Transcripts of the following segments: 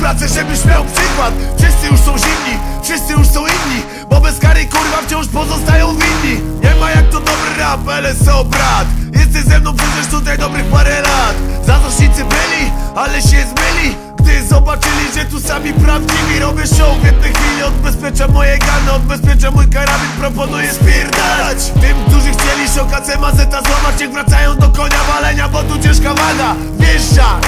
pracę, żebyś miał przykład. Wszyscy już są zimni, wszyscy już są inni Bo bez kary kurwa wciąż pozostają winni. Nie ma jak to dobry rap, LSO brat? Jesteś ze mną przecież tutaj dobrych parę lat. Zazdrośnicy byli, ale się zmyli. Gdy zobaczyli, że tu sami prawdziwi Robię show w jednej chwili Odbezpieczam moje gany, odbezpieczam mój karabin Proponuję spierdalać. Tym, którzy chcieli szoka mazeta złamać Niech wracają do konia walenia, bo tu ciężka waga Wjeżdża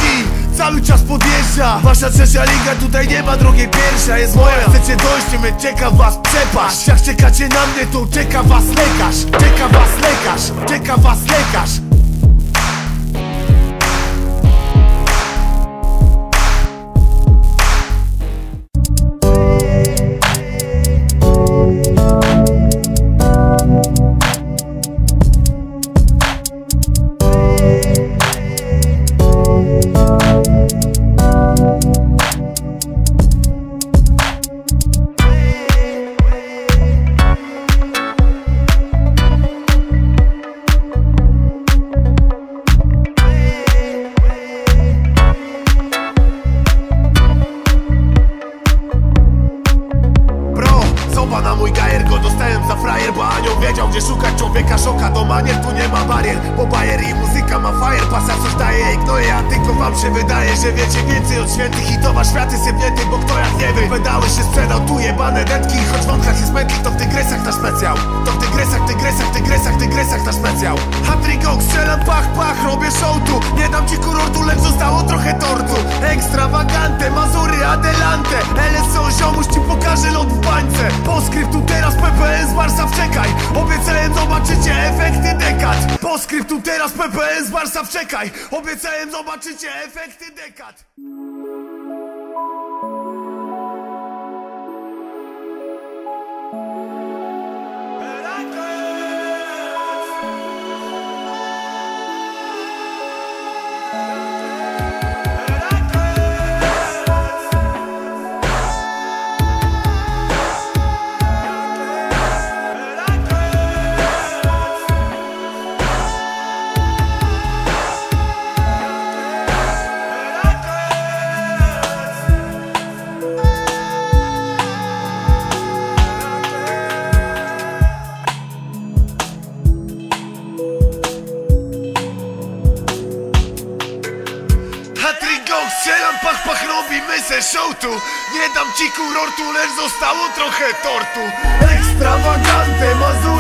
cały czas podjeżdża. Wasza trzecia liga, tutaj nie ma drugiej pierwsza. Jest moja, chcecie dojść, my czeka was przepaść. Jak czekacie na mnie, to czeka was lekarz. Czeka was lekarz, czeka was lekarz szoka Do manier tu nie ma barier, bo bajer i muzyka ma fajer Pasa coś daje, ignoruję, a tylko wam się wydaje Że wiecie więcej od świętych i to wasz światy sypnięty Bo kto jak nie wy, pedały się sprzedał Tu jebane dętki, choć wątkach jest mętlik To w tygresach na specjał. To w tygresach, tygresach, tygresach, tygresach na specjał. Hattrick go, strzelam pach, pach, robię show tu. Nie dam ci kurortu, lecz zostało trochę tortu. Ekstrawagante, Mazury, Adelante. LSO, ziomuś ci pokażę lot w bańce. Poskryptu teraz PPS Warszaw czekaj teraz PPS Warszaw czekaj! Obiecałem zobaczycie efekty dekad Go, strzelam, pach, pach, robimy se show tu Nie dam ci kurortu, lecz zostało trochę tortu. Ekstrawagante, Mazury,